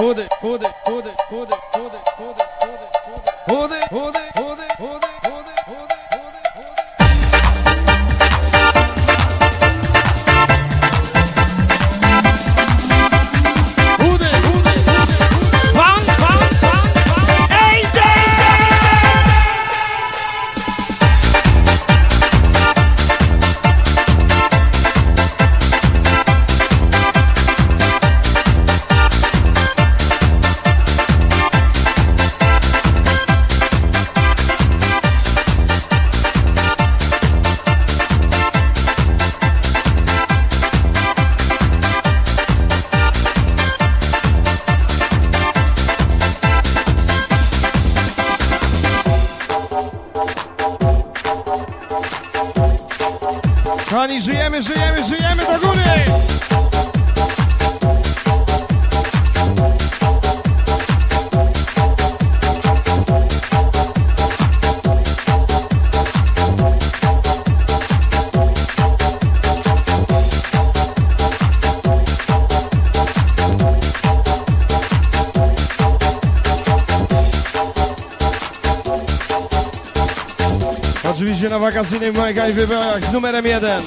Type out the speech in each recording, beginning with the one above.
hold it, hold it, hold it, hold it, hold it, hold it, hold it, hold it, hold it, hold it. magazynem Mega i Wybrojak z numerem jeden.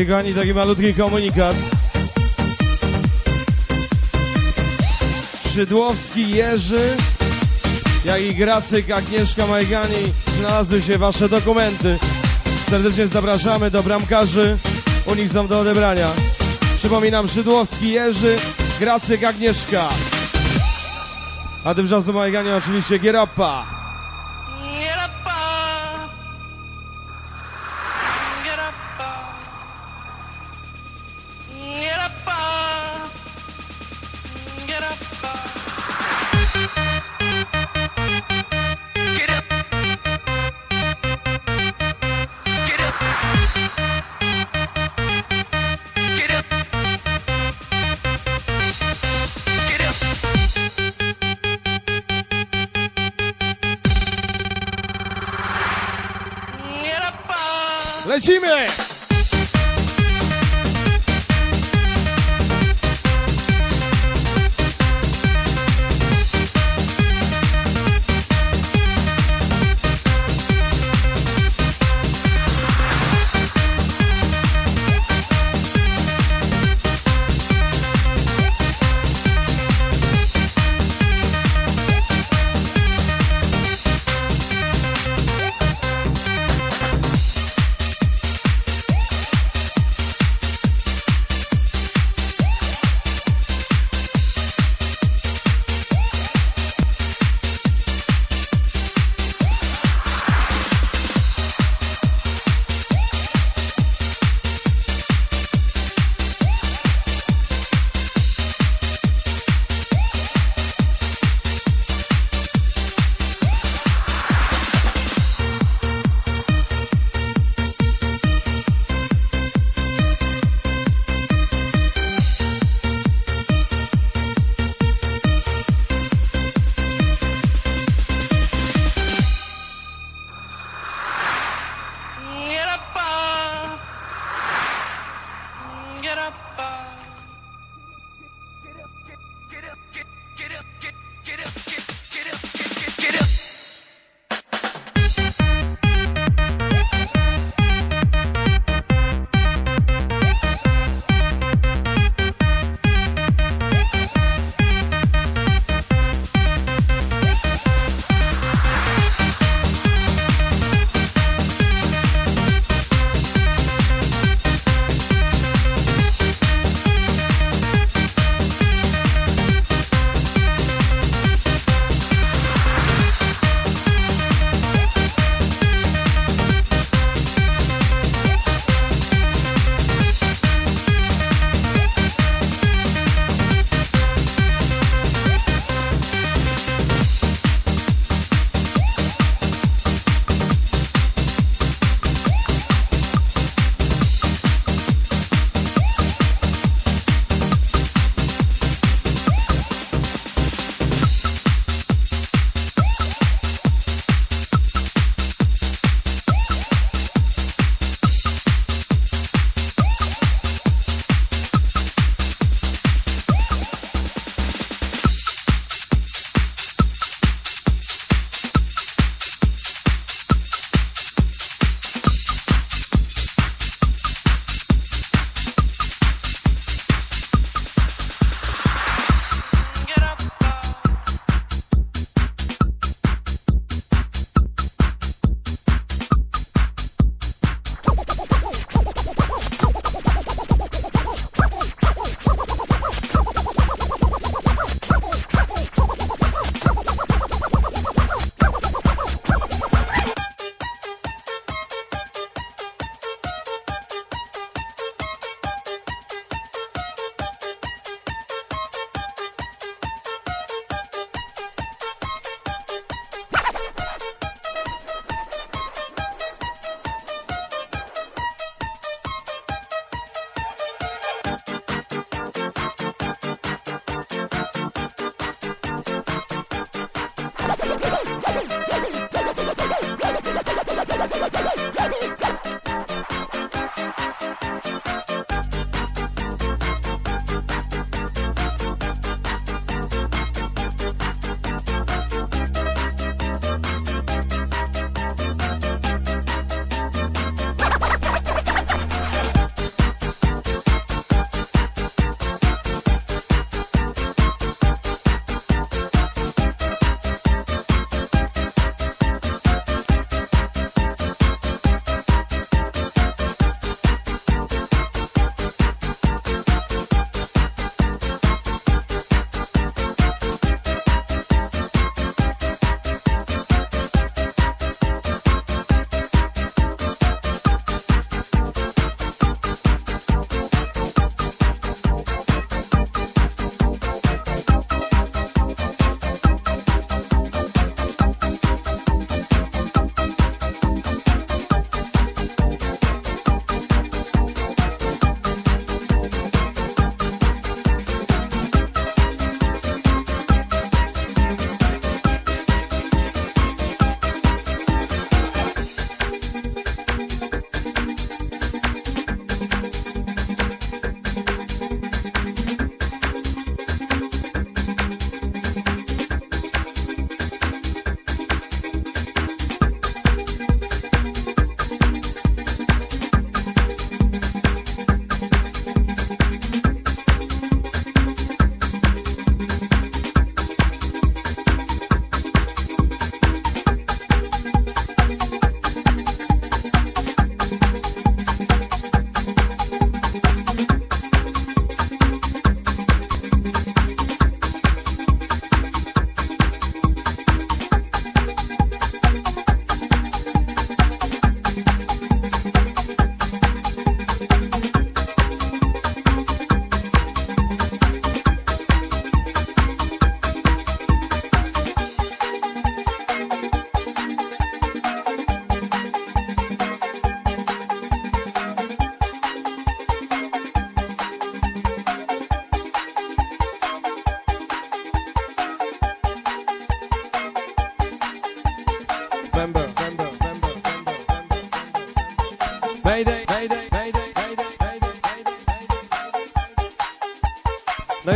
I kochani, taki malutki komunikat. Szydłowski Jerzy, jak i Gracyk Agnieszka Majgani znalazły się wasze dokumenty. Serdecznie zapraszamy do bramkarzy, u nich są do odebrania. Przypominam, Szydłowski Jerzy, Gracyk Agnieszka. A tymczasem Majgani oczywiście Gierappa. Lecimy!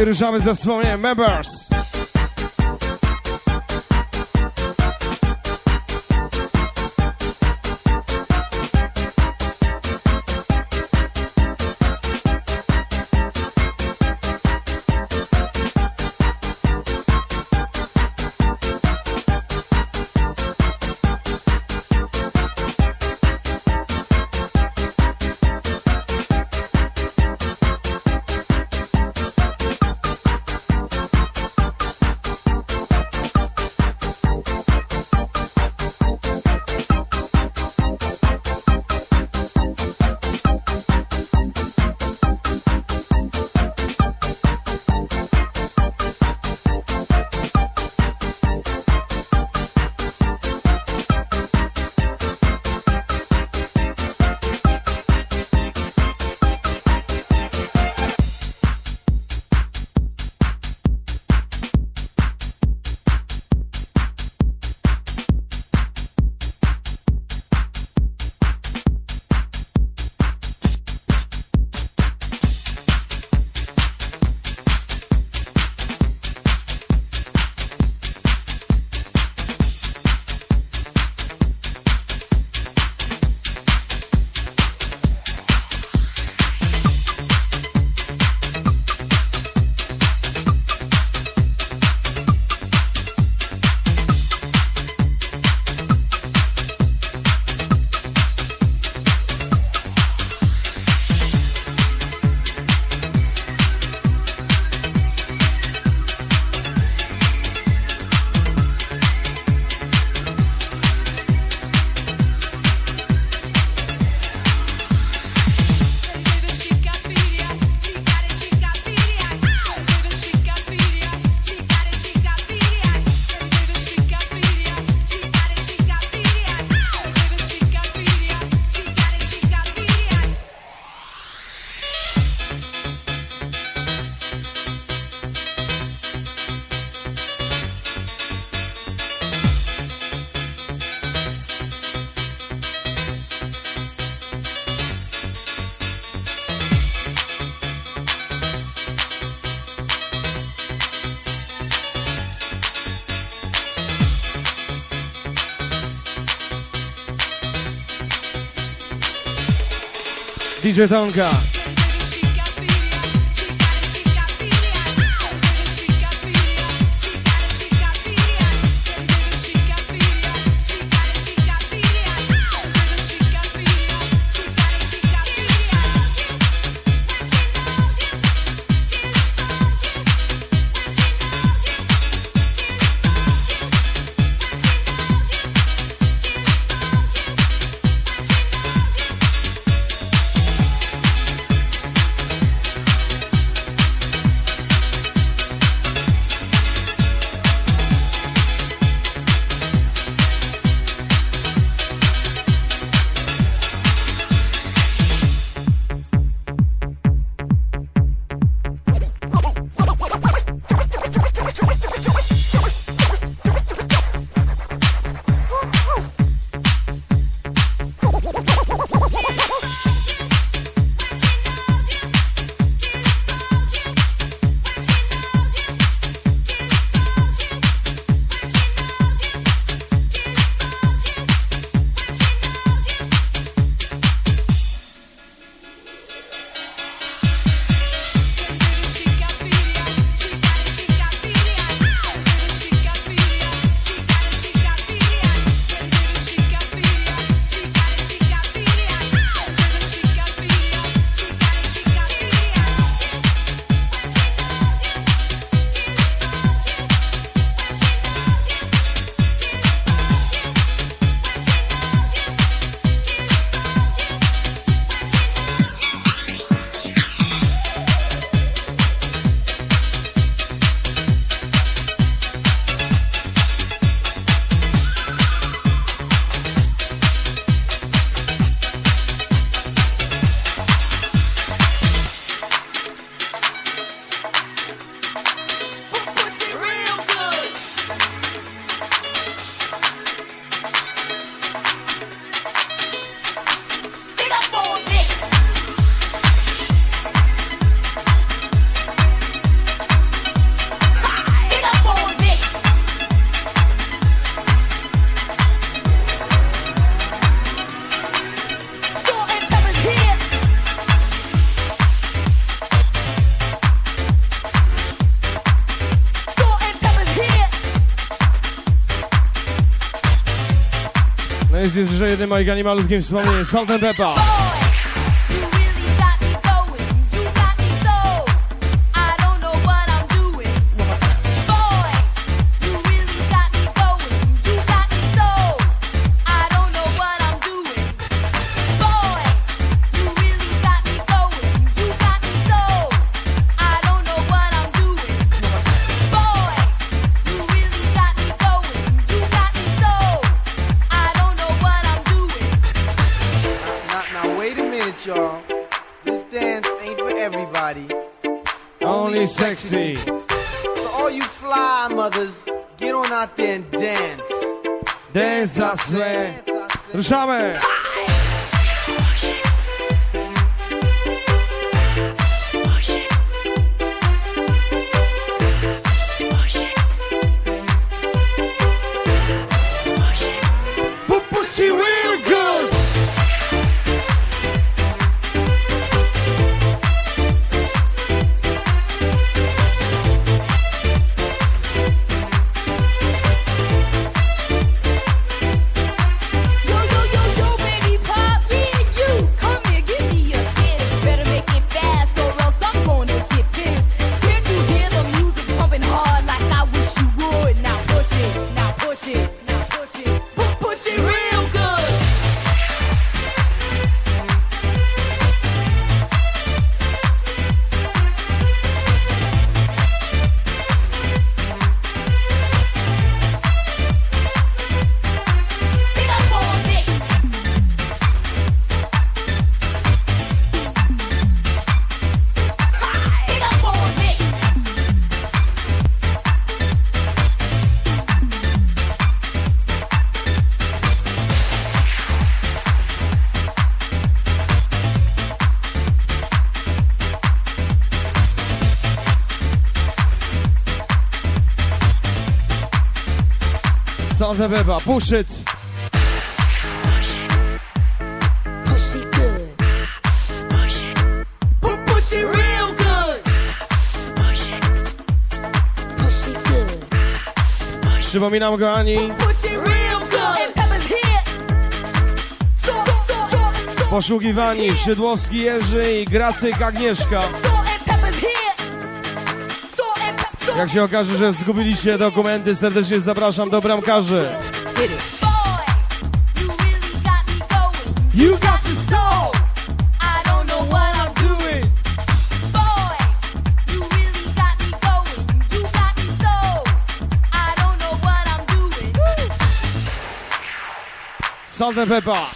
I ruszamy ze wspomnieniem members. DJ Tonka. jednym moich animalów, kim wspomnienie Salt and Pepper. Jasne! Ruszamy! the river. Push it. Poszukiwani Szydłowski Jerzy i Gracyk Agnieszka. Jak się okaże, że zgubiliście dokumenty, serdecznie zapraszam do bramkarzy. Salve Peppa!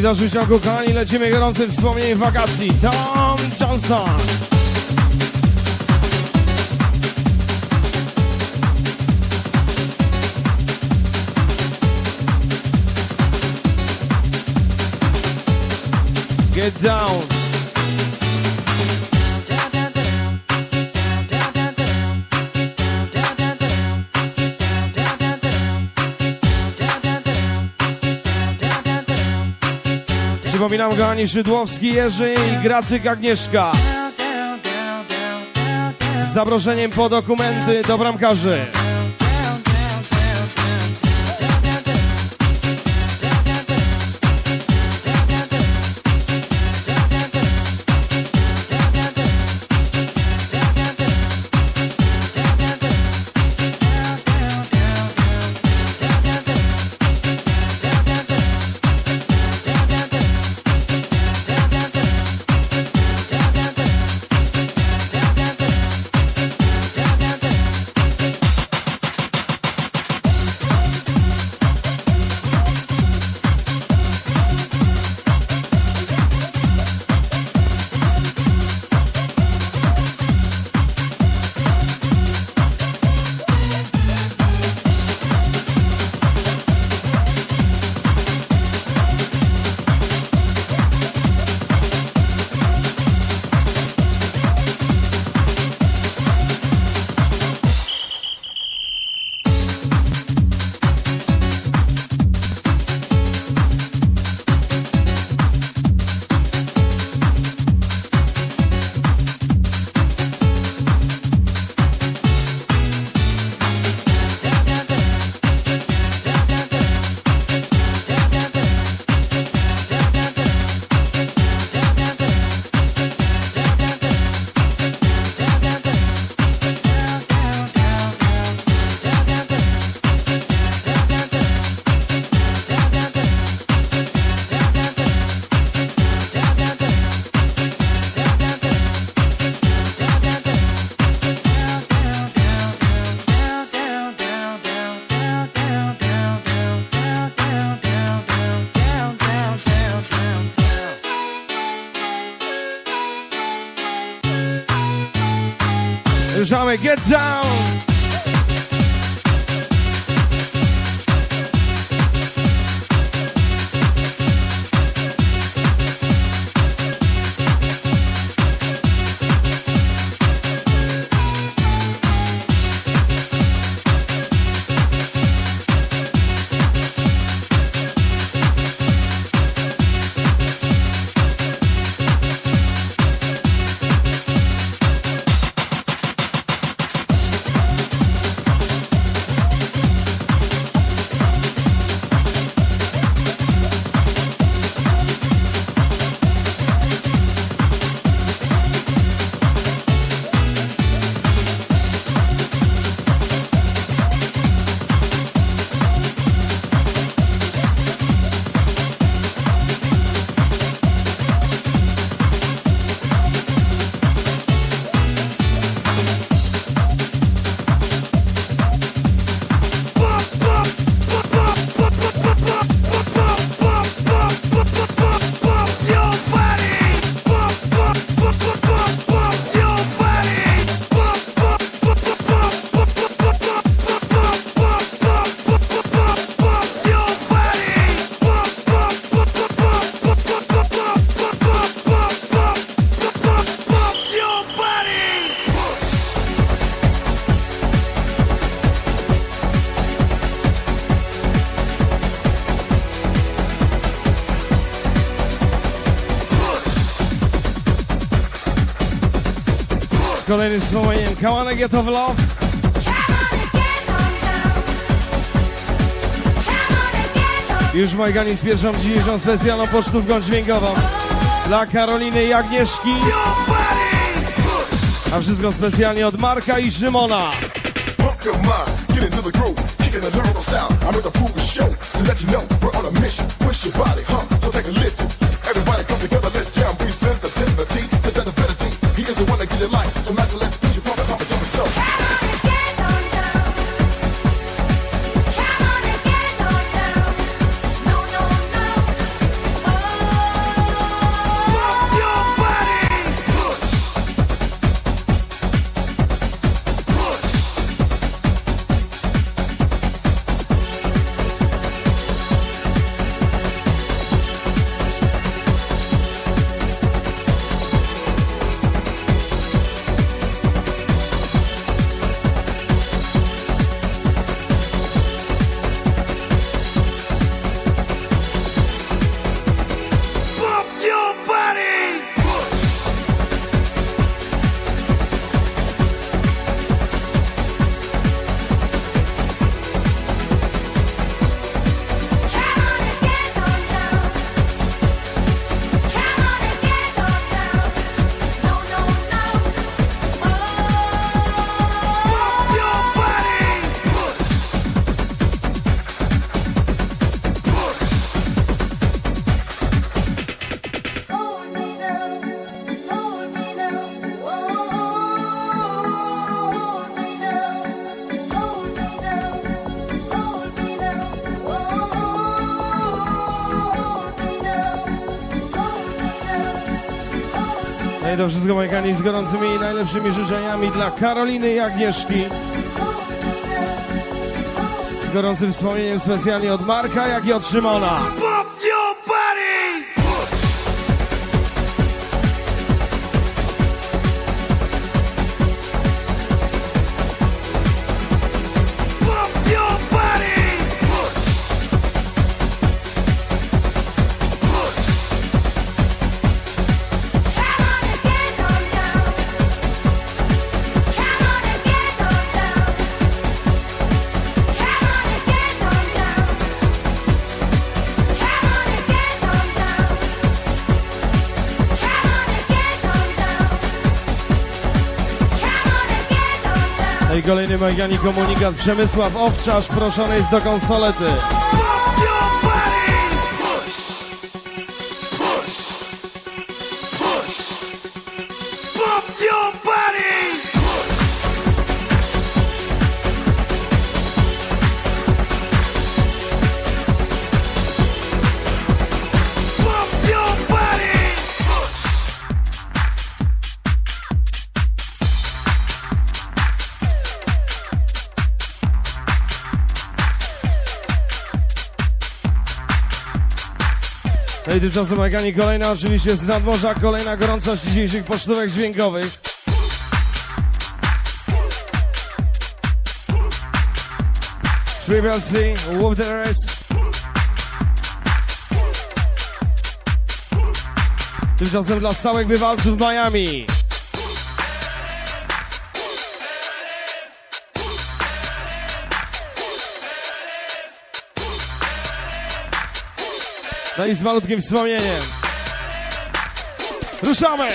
powoli do życia, kochani, lecimy gorącym wspomnieniem wakacji. Tom Johnson. Get down. Przypominam, kochani, Szydłowski Jerzy i Gracyk Agnieszka. Z zaproszeniem po dokumenty do bramkarzy. Get down! Kolejnym wspomnieniem Come on, get of love. Już Majgani z pierwszą dzisiejszą specjalną pocztówką dźwiękową dla Karoliny i Agnieszki. A wszystko specjalnie od Marka i Szymona. The kicking the lyrical style. I'm with a proven show to let you know we're on a mission. Push your body, huh? So take a listen. Everybody come together, wszystko Majkani z gorącymi i najlepszymi życzeniami dla Karoliny i Agnieszki. Z gorącym wspomnieniem specjalnie od Marka, jak i od Szymona. kolejny Majgani Komunikat. Przemysław Owczarz proszony jest do konsolety. i tymczasem Megani kolejna oczywiście z nadmorza, kolejna gorącość dzisiejszych pocztówek dźwiękowych. Previously, Whoop the Rest. Tymczasem dla stałych bywalców Miami. No i z malutkim wspomnieniem. Ruszamy!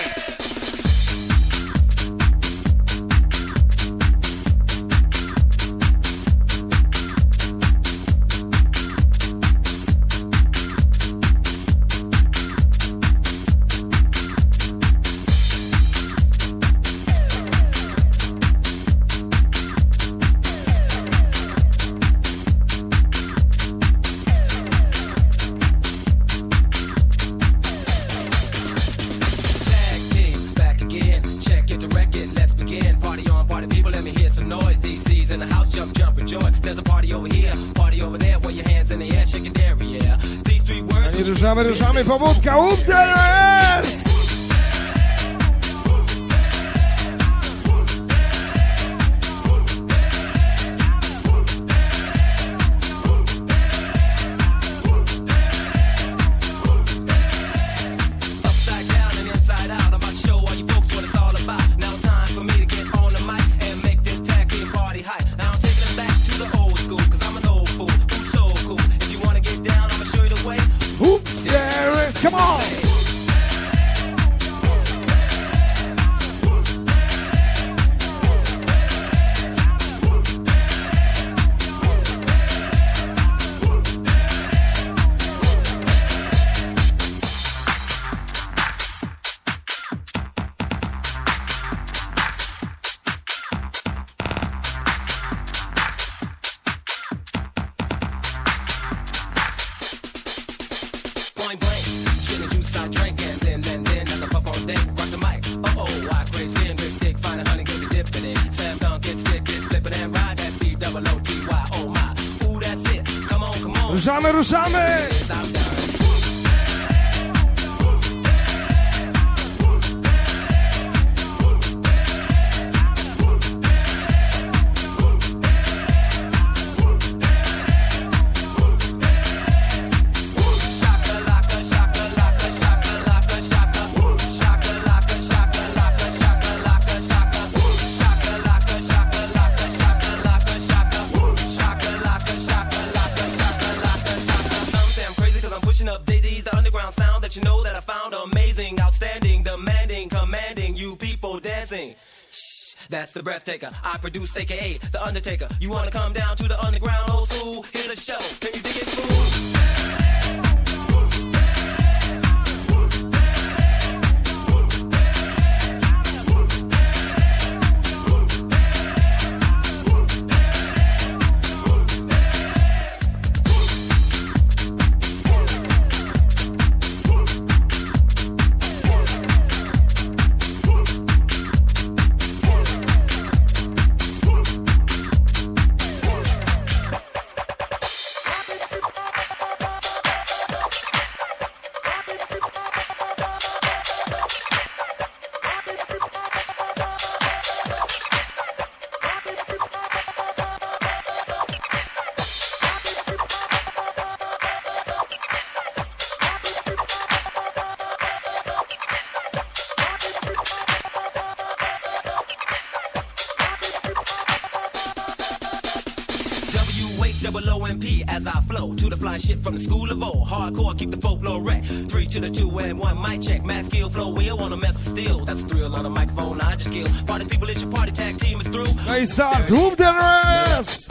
I produce, aka The Undertaker. You wanna come down to the shit from the school of old. Hardcore, keep the folklore wreck. Three to the two and one mic check. Mass skill, flow wheel on a mess of steel. That's a thrill on the microphone. I just kill. Party people, it's your party tag team is through. I start, Whoop the rest!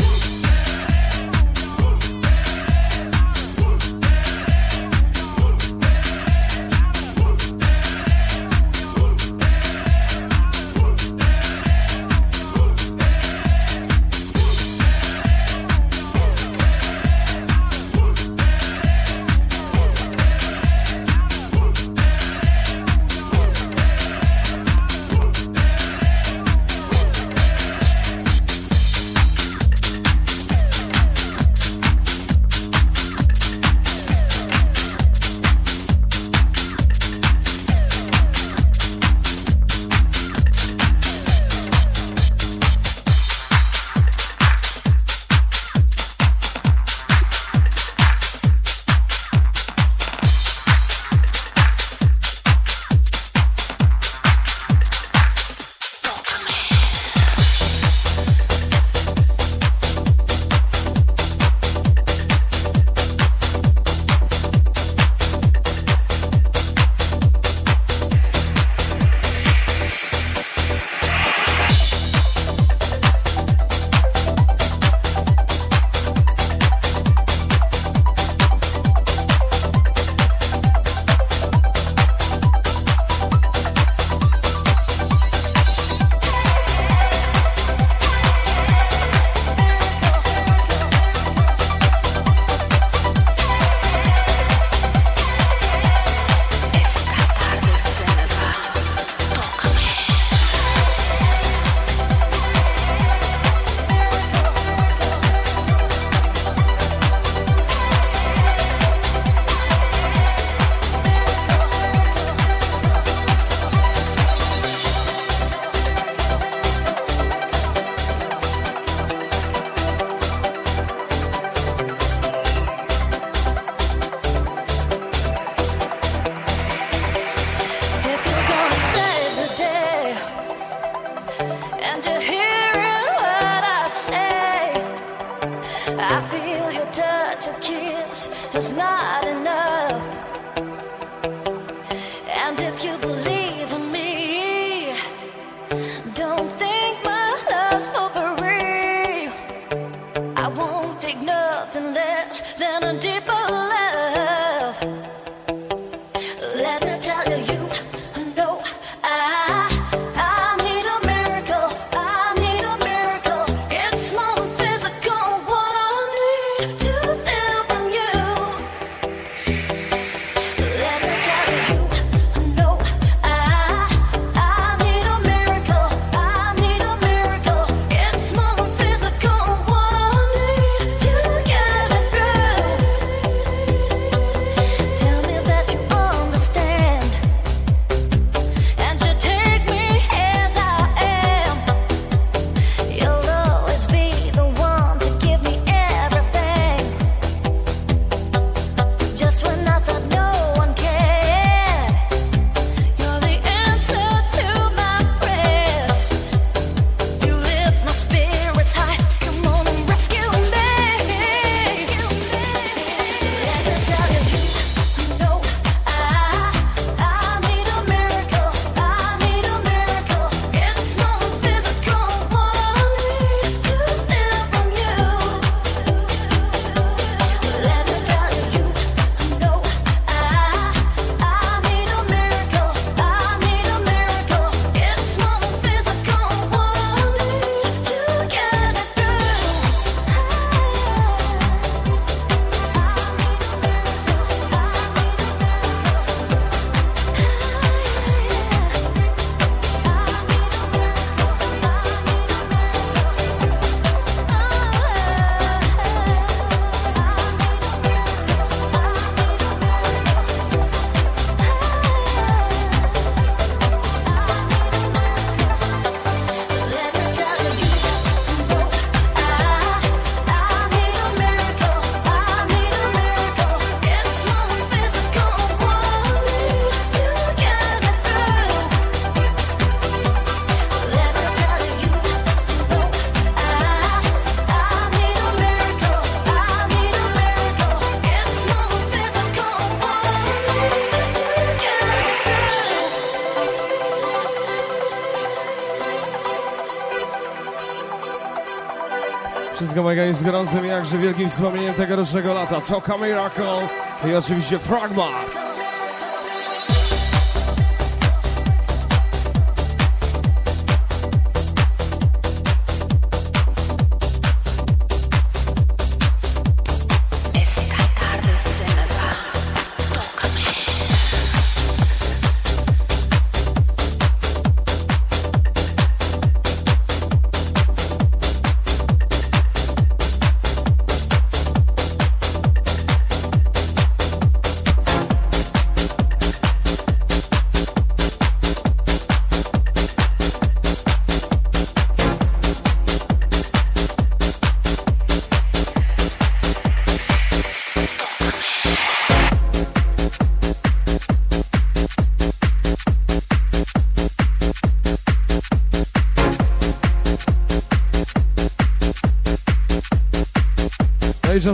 Wszystko mega z gorącym, jakże wielkim wspomnieniem tegorocznego lata. Toka Miracle i oczywiście Fragma.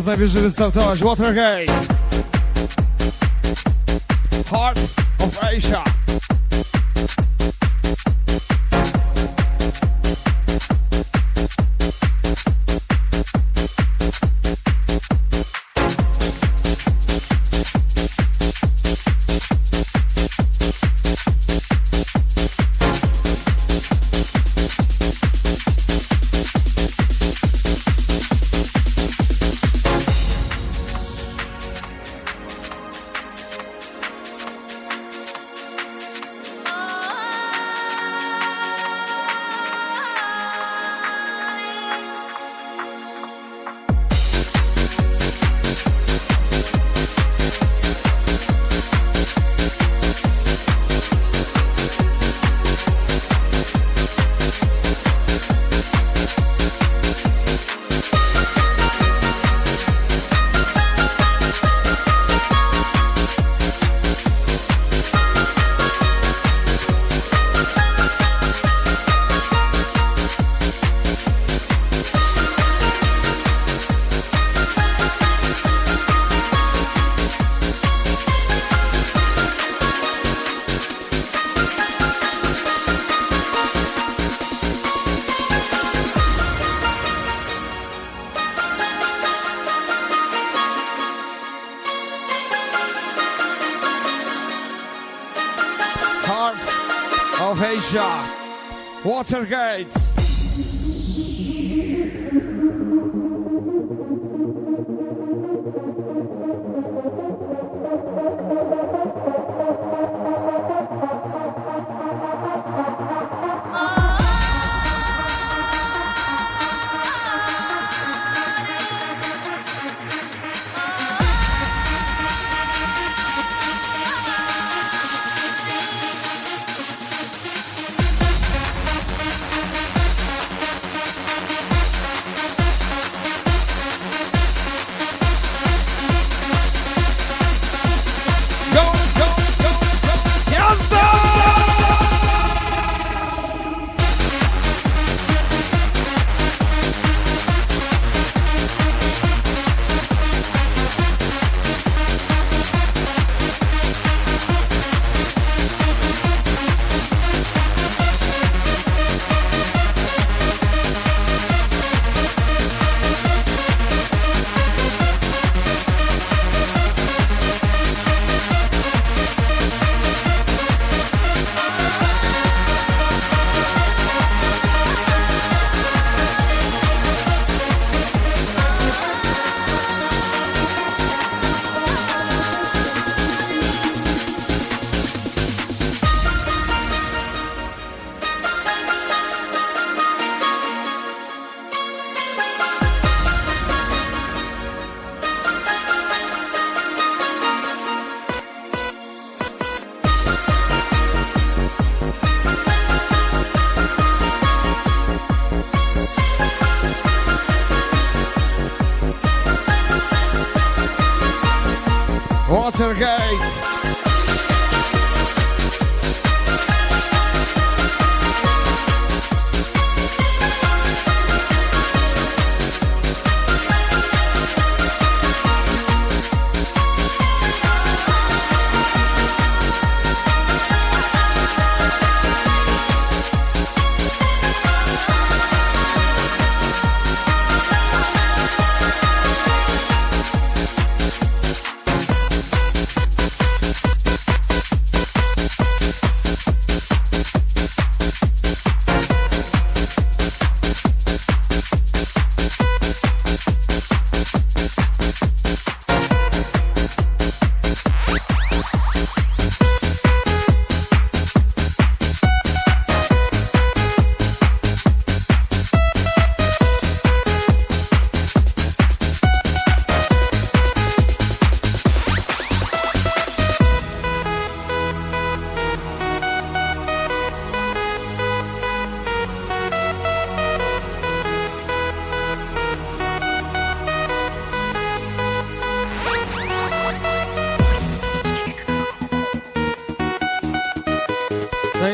Czas najwyższy wystartować. Watergate. Heart of Asia.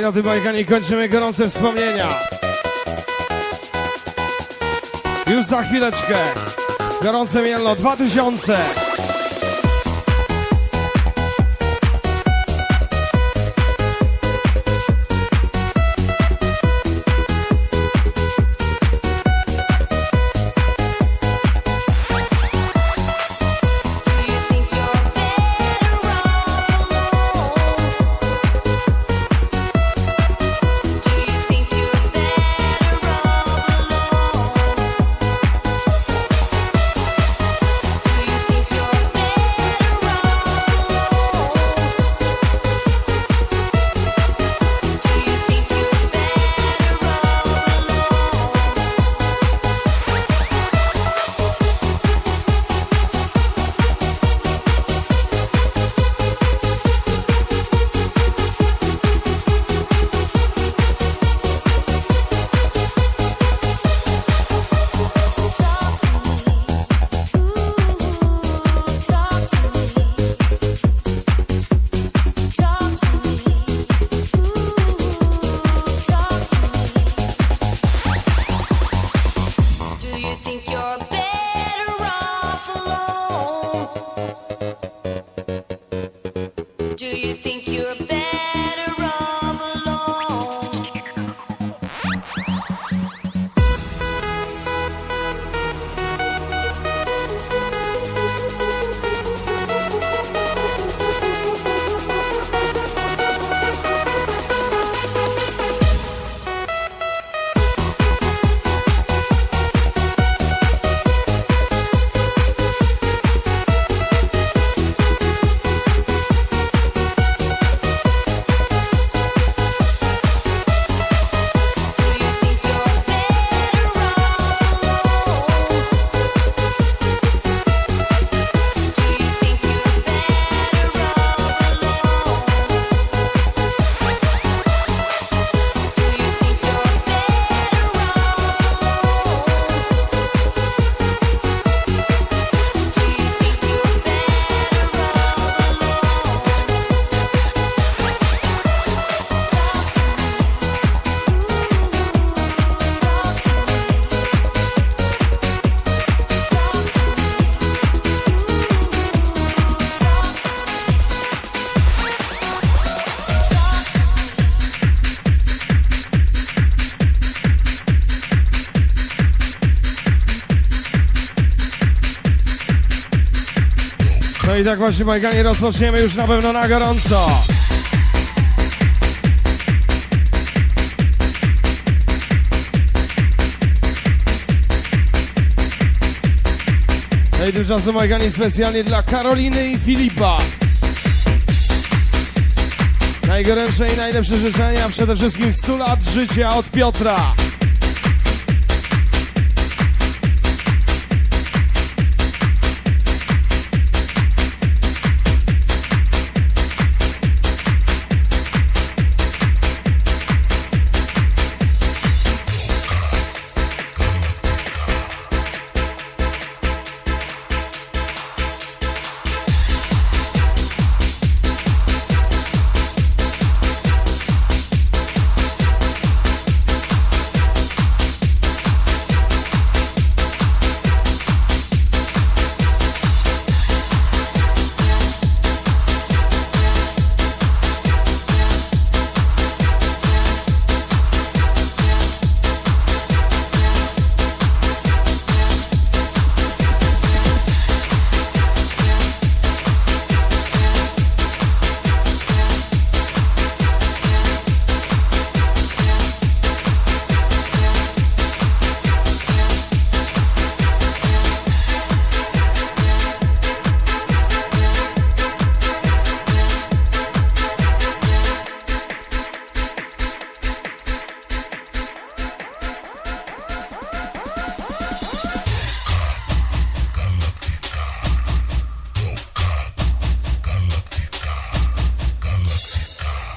Na tym bajkanie kończymy gorące wspomnienia. Już za chwileczkę. Gorące Mielno 2000. No i tak właśnie bajkanie rozpoczniemy już na pewno na gorąco. No i tymczasem bajkanie specjalnie dla Karoliny i Filipa. Najgorętsze i najlepsze życzenia, przede wszystkim 100 lat życia od Piotra.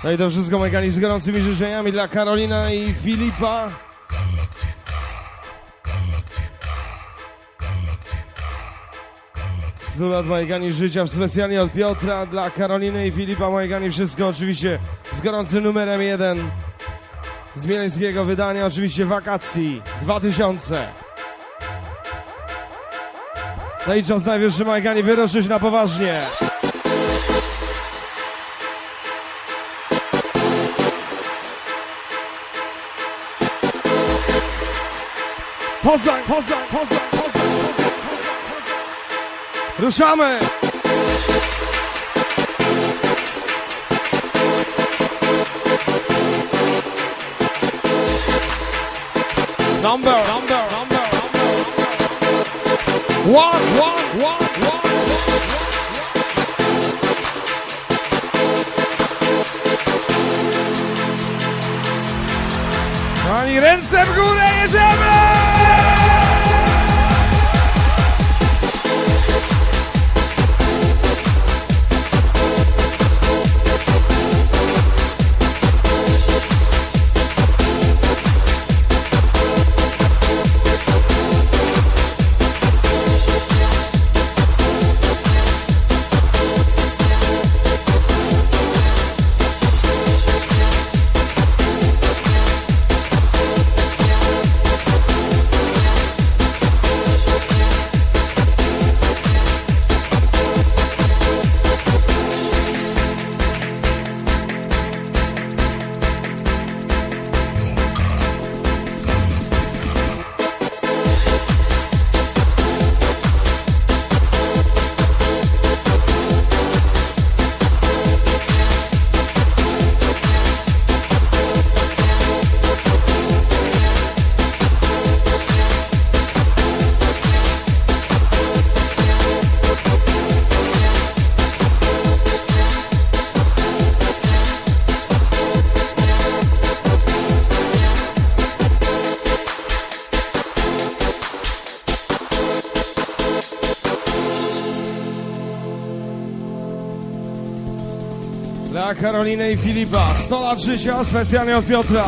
No i to wszystko Megani z gorącymi życzeniami dla Karolina i Filipa. Z 100 lat Majgani życia specjalnie od Piotra dla Karoliny i Filipa Majgani. Wszystko oczywiście z gorącym numerem 1 z mieleńskiego wydania, oczywiście wakacji 2000. No i czas najwyższy Majgani wyruszyć na poważnie. Poznań, Poznań, Poznań, Poznań, Poznań, Poznań. Ruszamy! Number, number, number, number. One, one, one, one. Ani ręce w górę, jedziemy! Dla Karoliny i Filipa 100 lat życia specjalnie od Piotra.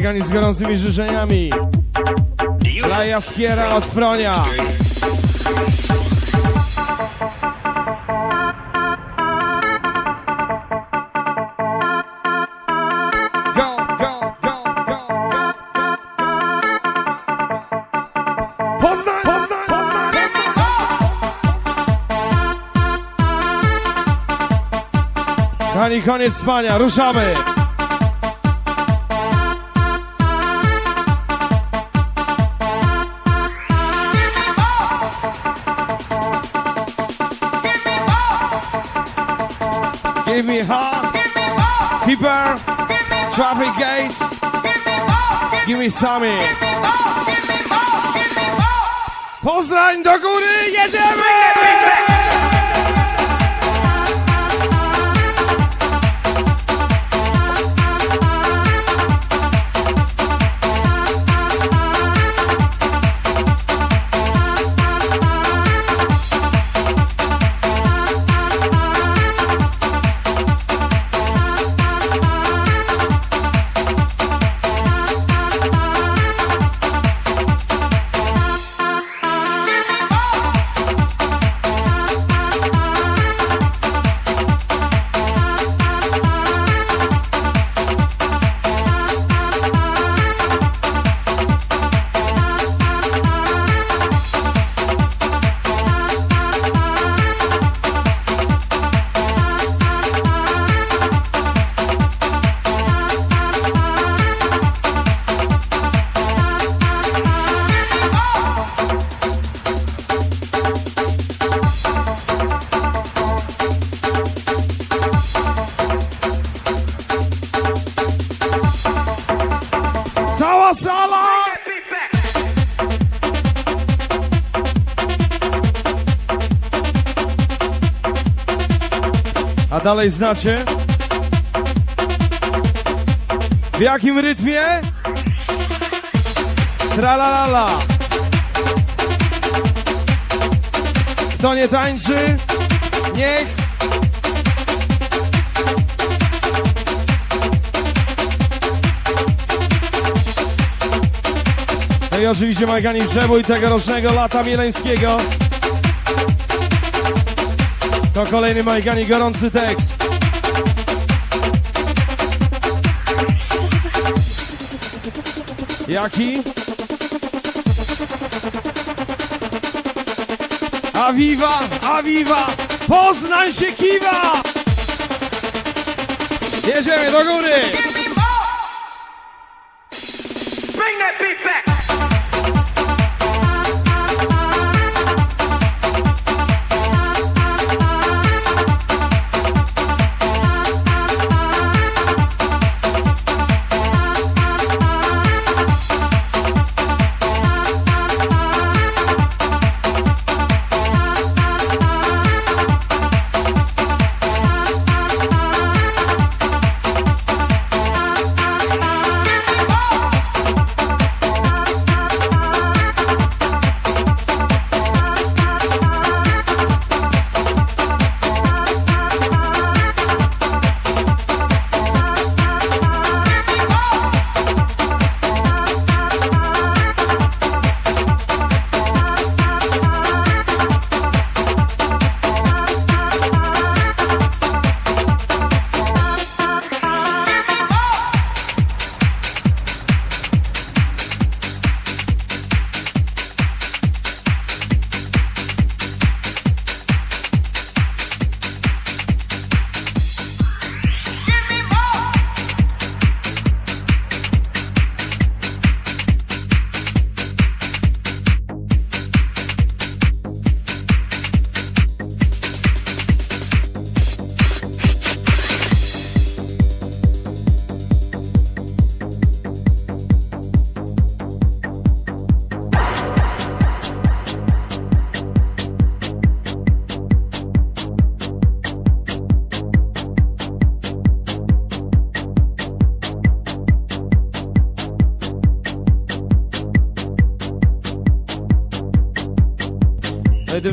Majgani z gorącymi życzeniami. Dla Jaskiera od Fronia. Kochani, koniec spania, ruszamy! Traffic guys, give me sami. Poznaň do kury, jedziemy! Dalej znacie? W jakim rytmie? Tralalala. Kto nie tańczy? Niech No i oczywiście Majgani Przebój tegorocznego lata mieleńskiego. To kolejny Majgani gorący tekst. Jaki? Aviva, Aviva, Poznań się kiwa! Jedziemy do góry!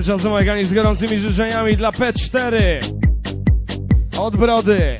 Tymczasem Majgani z gorącymi życzeniami dla P4 od Brody.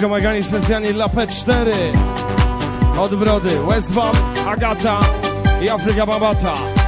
I wszystko Magani specjalnie dla P4 Od Brody, Westbam, Agata i Afryka Babata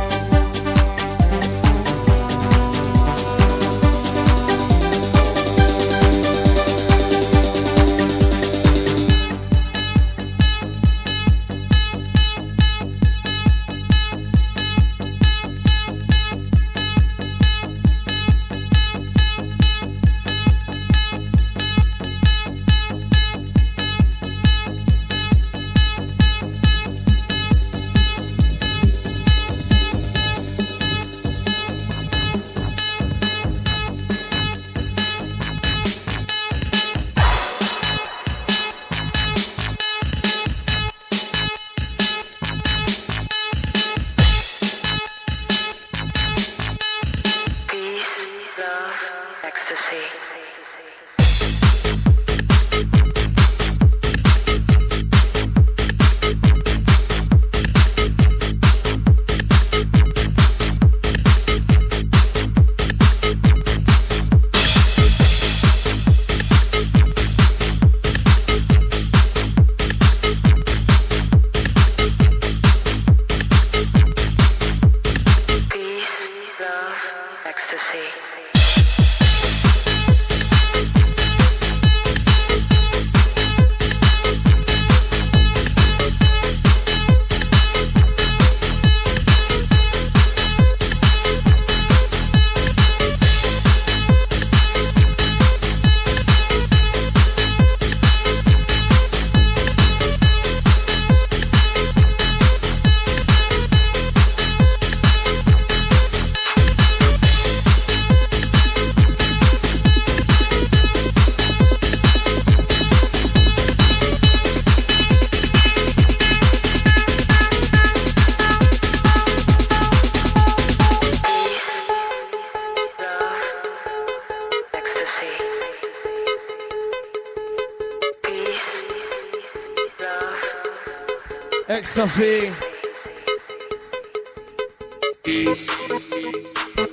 love, Ecstasy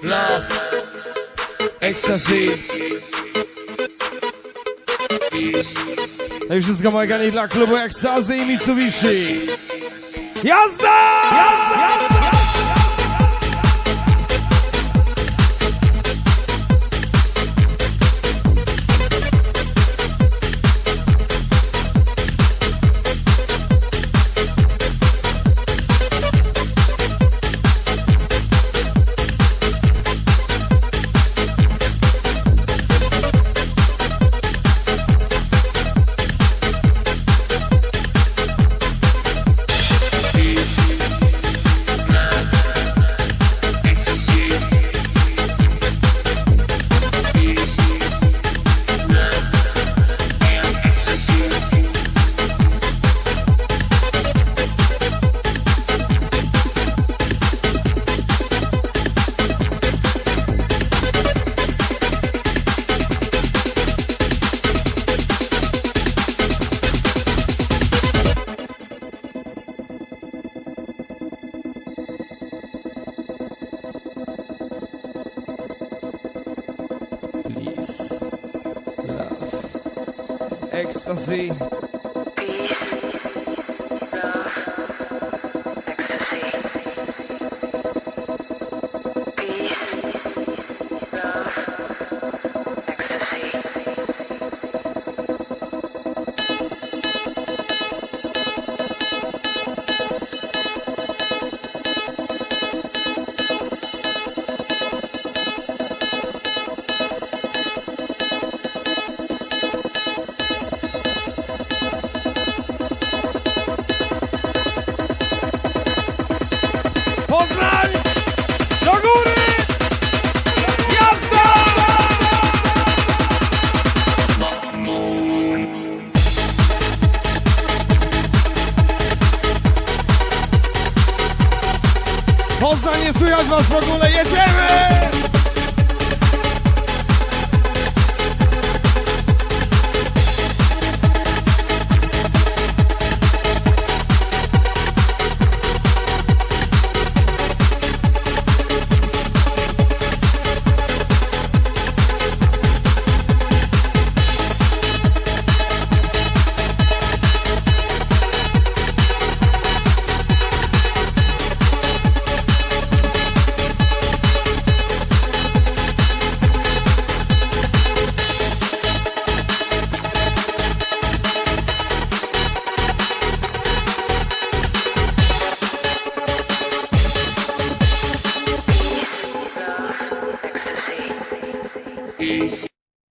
Love Ecstasy No i wszystko Magani dla klubu Ecstasy i Mitsubishi Jazda! Jazda!